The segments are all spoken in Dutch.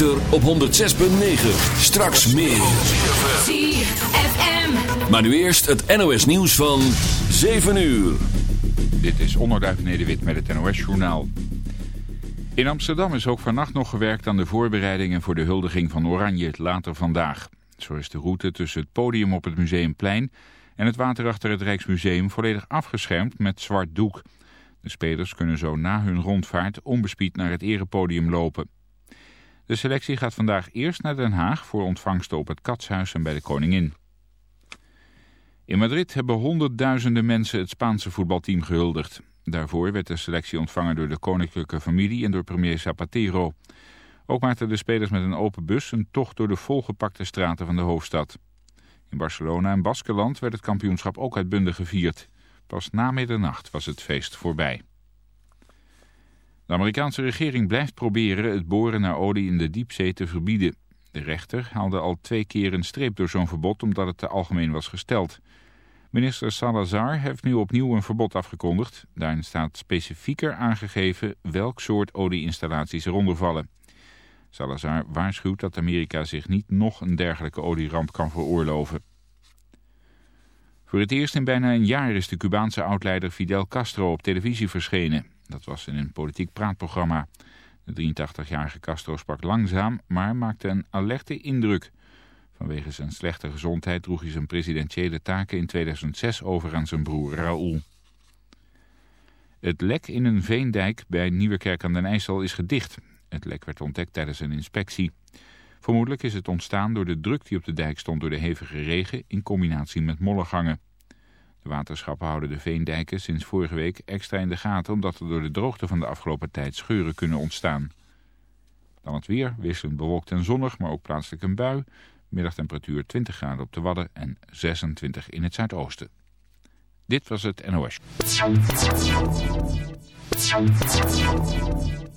op 106.9. Straks meer. Maar nu eerst het NOS nieuws van 7 uur. Dit is Onderduif Nederwit met het NOS-journaal. In Amsterdam is ook vannacht nog gewerkt aan de voorbereidingen voor de huldiging van Oranje later vandaag. Zo is de route tussen het podium op het Museumplein en het water achter het Rijksmuseum volledig afgeschermd met zwart doek. De spelers kunnen zo na hun rondvaart onbespied naar het erepodium lopen. De selectie gaat vandaag eerst naar Den Haag voor ontvangsten op het Katshuis en bij de Koningin. In Madrid hebben honderdduizenden mensen het Spaanse voetbalteam gehuldigd. Daarvoor werd de selectie ontvangen door de koninklijke familie en door premier Zapatero. Ook maakten de spelers met een open bus een tocht door de volgepakte straten van de hoofdstad. In Barcelona en Baskeland werd het kampioenschap ook uitbundig gevierd. Pas na middernacht was het feest voorbij. De Amerikaanse regering blijft proberen het boren naar olie in de diepzee te verbieden. De rechter haalde al twee keer een streep door zo'n verbod omdat het te algemeen was gesteld. Minister Salazar heeft nu opnieuw een verbod afgekondigd. Daarin staat specifieker aangegeven welk soort olieinstallaties eronder vallen. Salazar waarschuwt dat Amerika zich niet nog een dergelijke olieramp kan veroorloven. Voor het eerst in bijna een jaar is de Cubaanse oudleider Fidel Castro op televisie verschenen. Dat was in een politiek praatprogramma. De 83-jarige Castro sprak langzaam, maar maakte een alerte indruk. Vanwege zijn slechte gezondheid droeg hij zijn presidentiële taken in 2006 over aan zijn broer Raúl. Het lek in een veendijk bij Nieuwekerk aan den IJssel is gedicht. Het lek werd ontdekt tijdens een inspectie. Vermoedelijk is het ontstaan door de druk die op de dijk stond door de hevige regen in combinatie met mollengangen. De waterschappen houden de veendijken sinds vorige week extra in de gaten omdat er door de droogte van de afgelopen tijd scheuren kunnen ontstaan. Dan het weer, wisselend bewolkt en zonnig, maar ook plaatselijk een bui. Middagtemperatuur 20 graden op de Wadden en 26 in het zuidoosten. Dit was het NOS.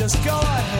Just go ahead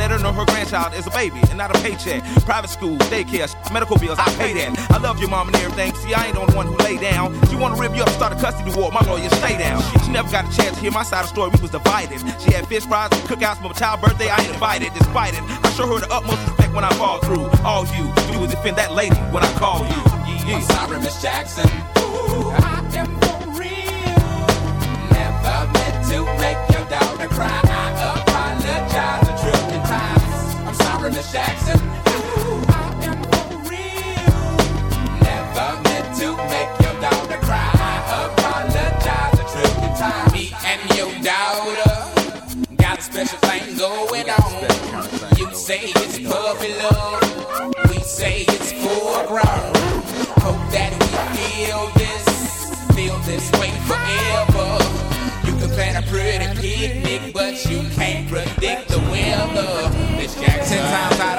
Let her know her grandchild is a baby and not a paycheck. Private school, daycare, medical bills, I pay that. I love your mom and everything. See, I ain't the only one who lay down. She wanna rip you up, start a custody war. My lawyer, stay down. She never got a chance to hear my side of the story. We was divided. She had fish fries and cookouts for my child's birthday. I ain't invited, despite it. I show her the utmost respect when I fall through. All you, you would defend that lady when I call you. Yeah. I'm sorry, Miss Jackson. Ooh, I am for real. Never meant to make your daughter cry. But you can't predict the weather. Jackson. Ten times out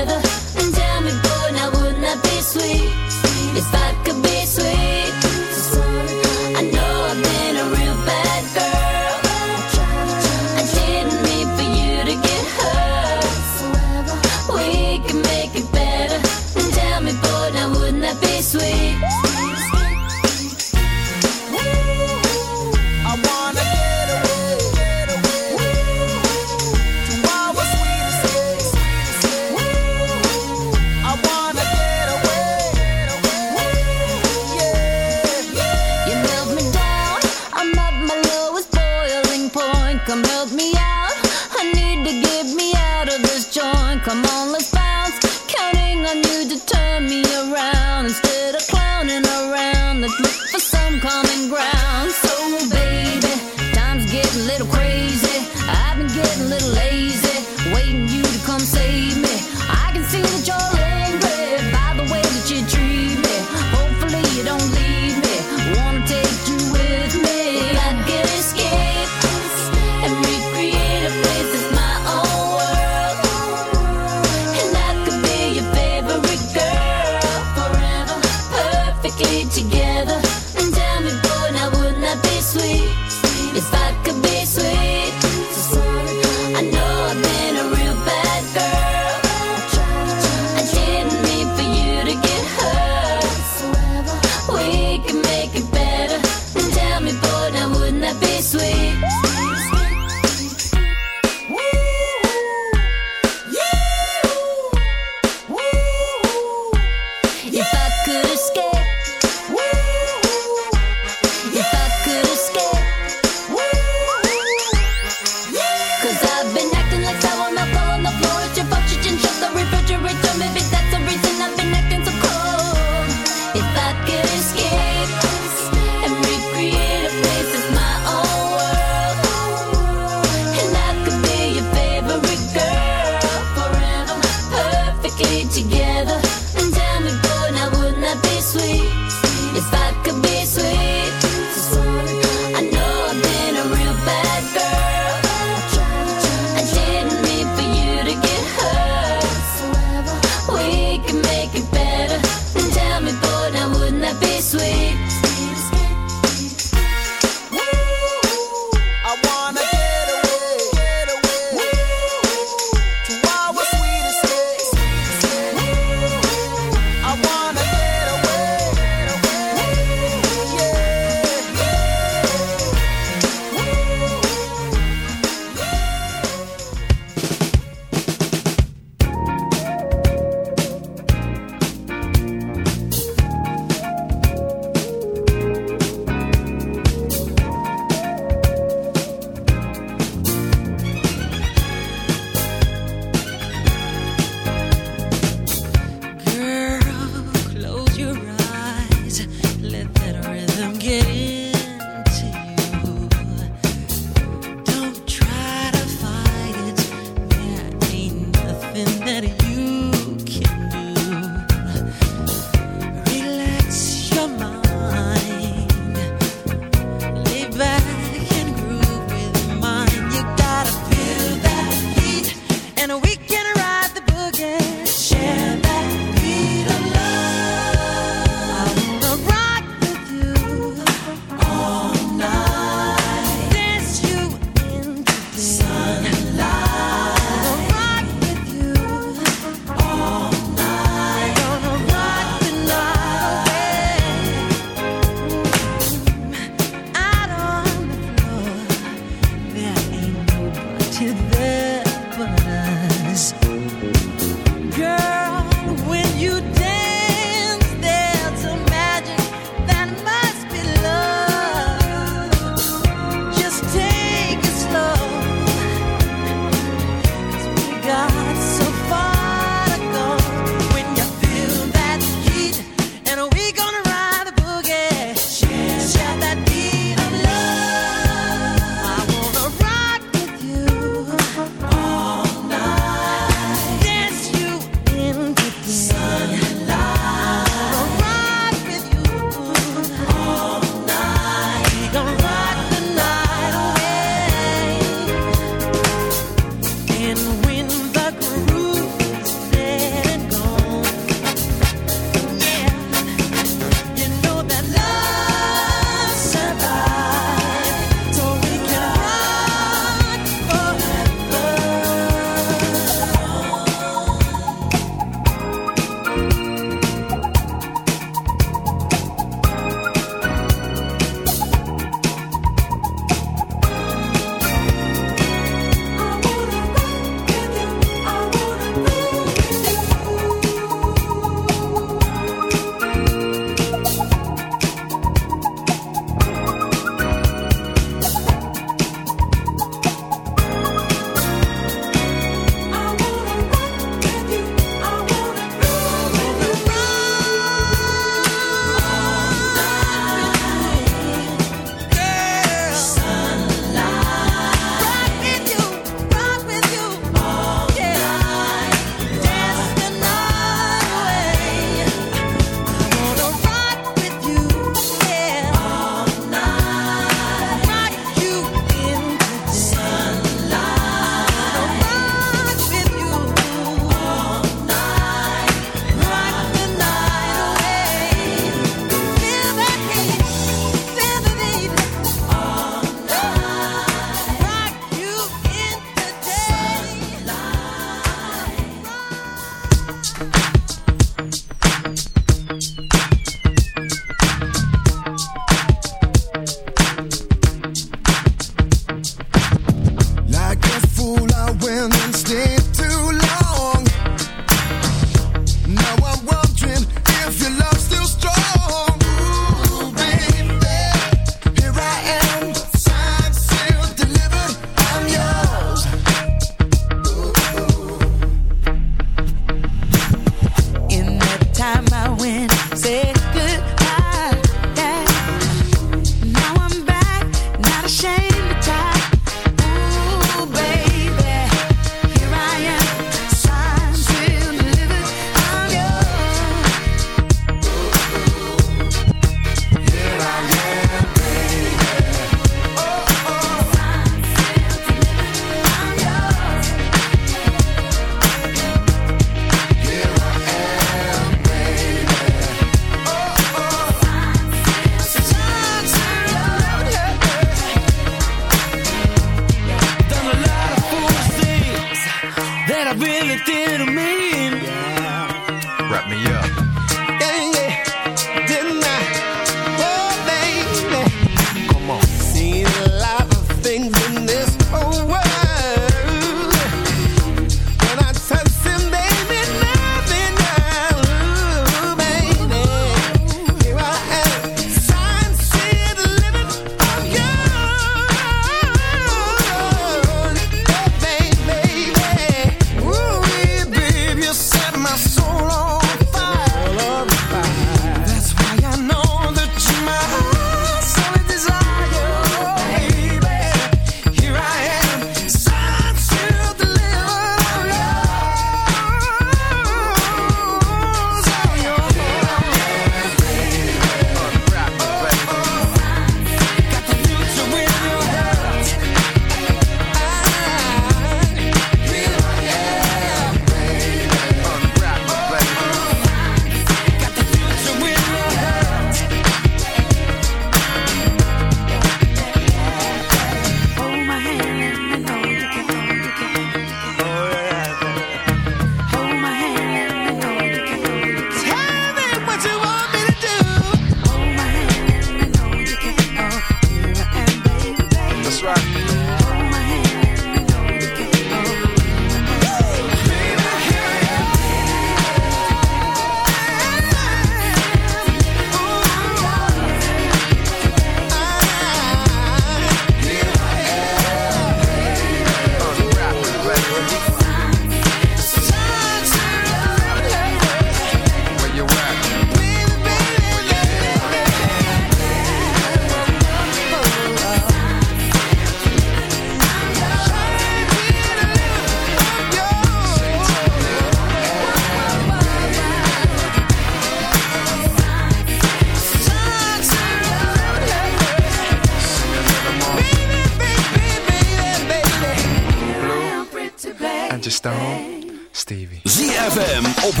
op 106.9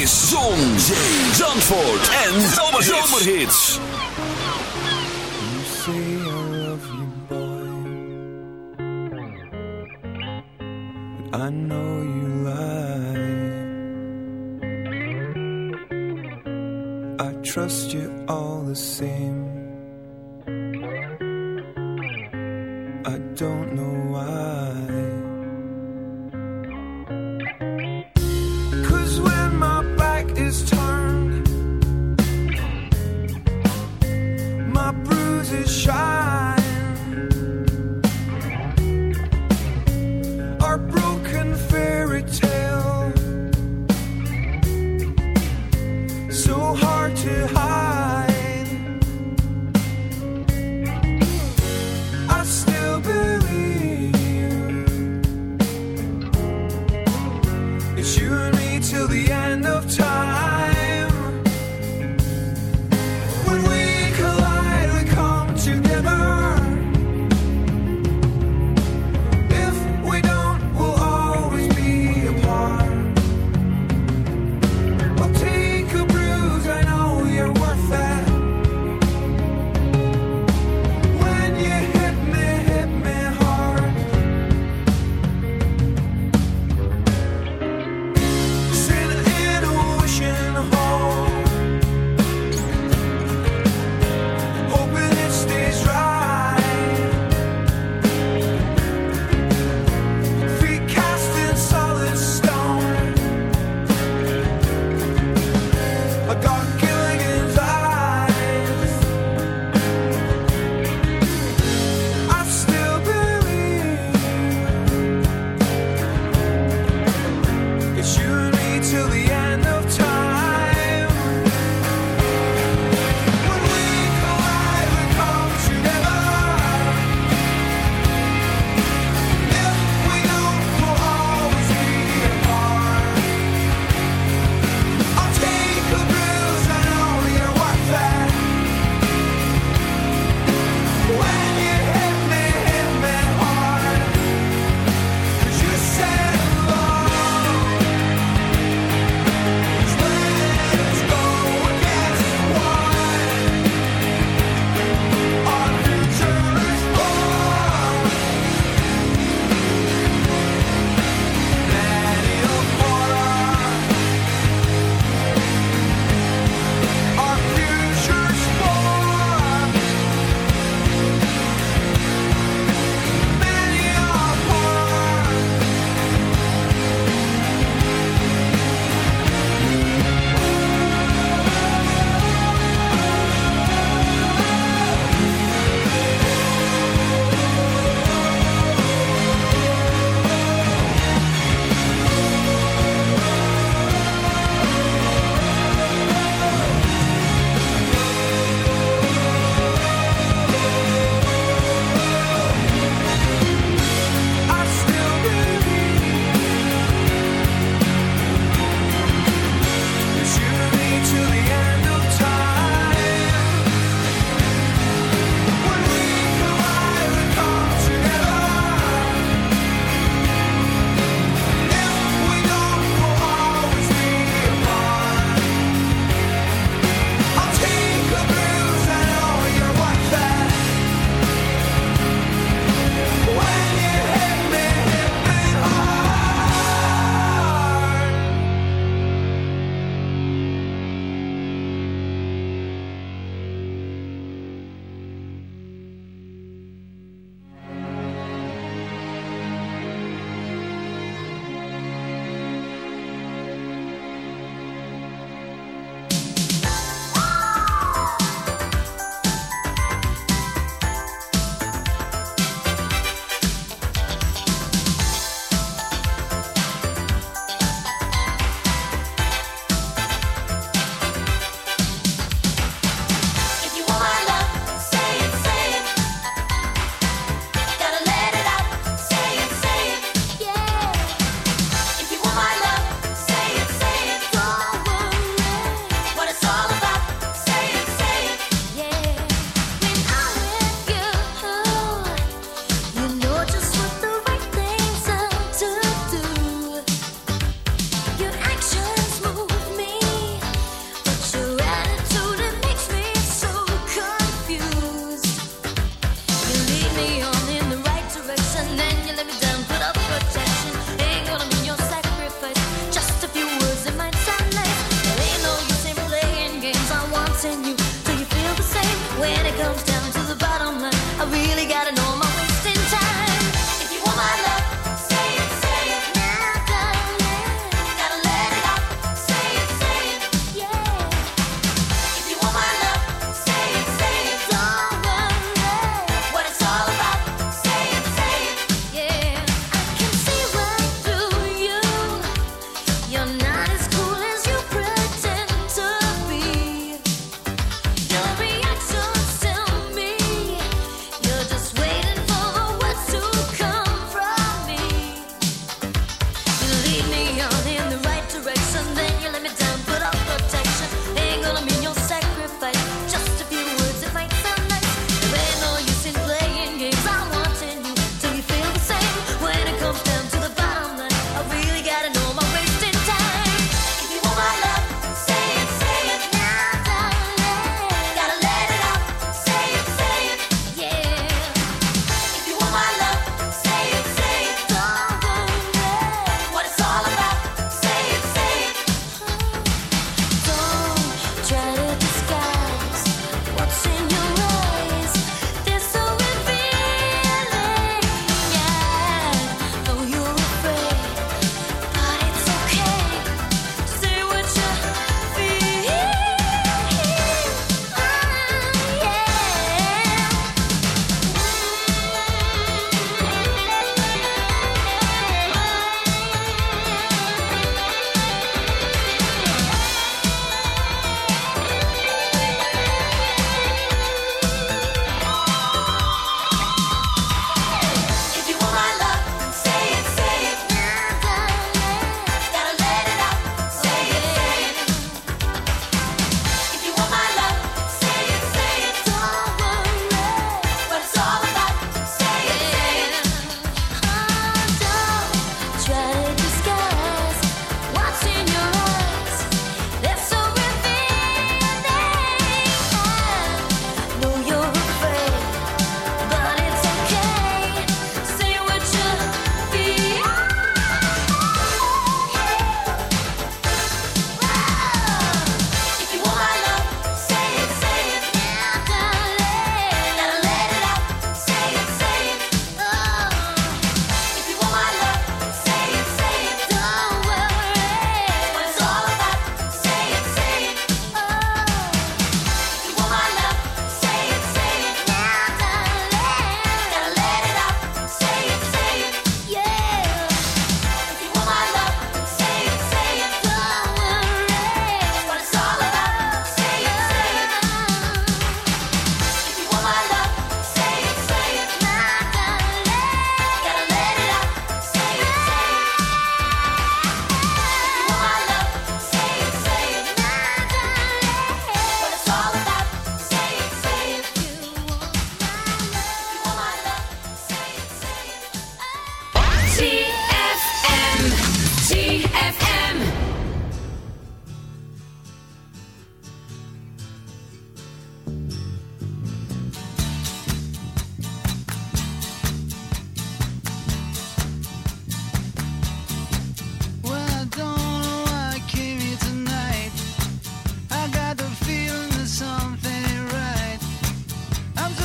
is Zon, Zee, Zandvoort en Zomerhits. You say I love you, boy. But I know you lie. I trust you all the same.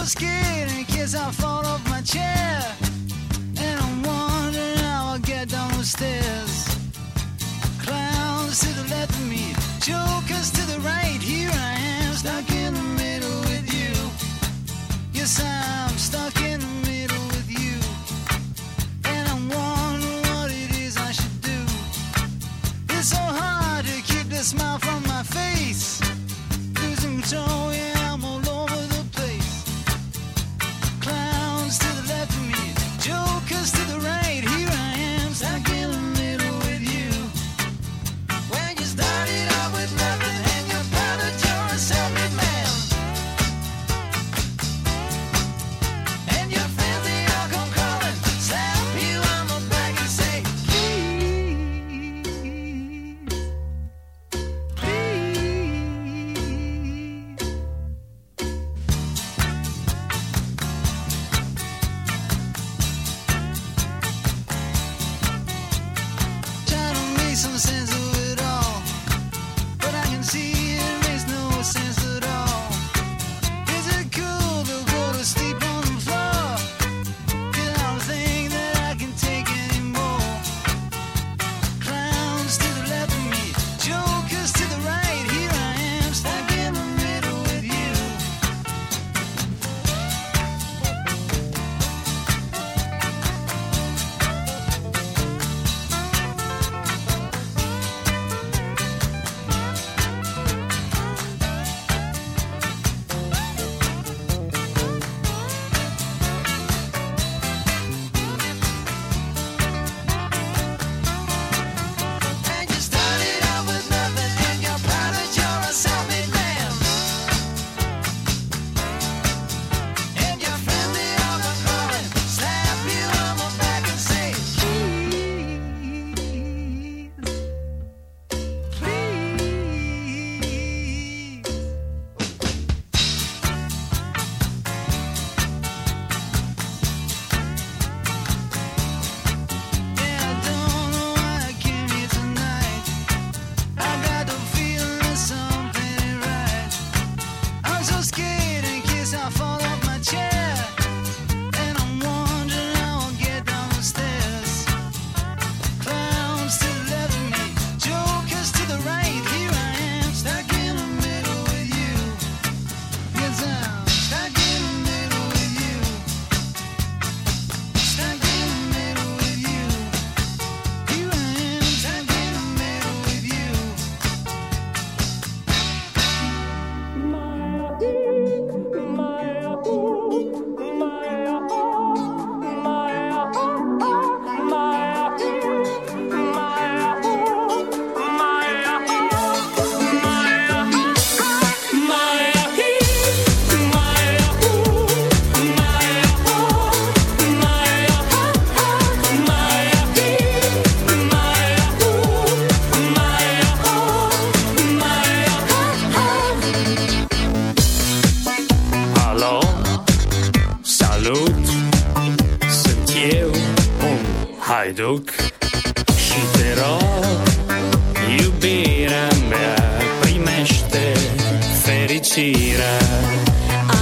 scared in case I fall off my chair. And I'm wondering how I'll get down the stairs. Clowns to the left of me, jokers to the right. Here I am, stuck in the middle with you. Yes, I'm stuck in the middle with you. And I'm wondering what it is I should do. It's so hard to keep the smile from my face. Losing control.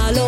Allora...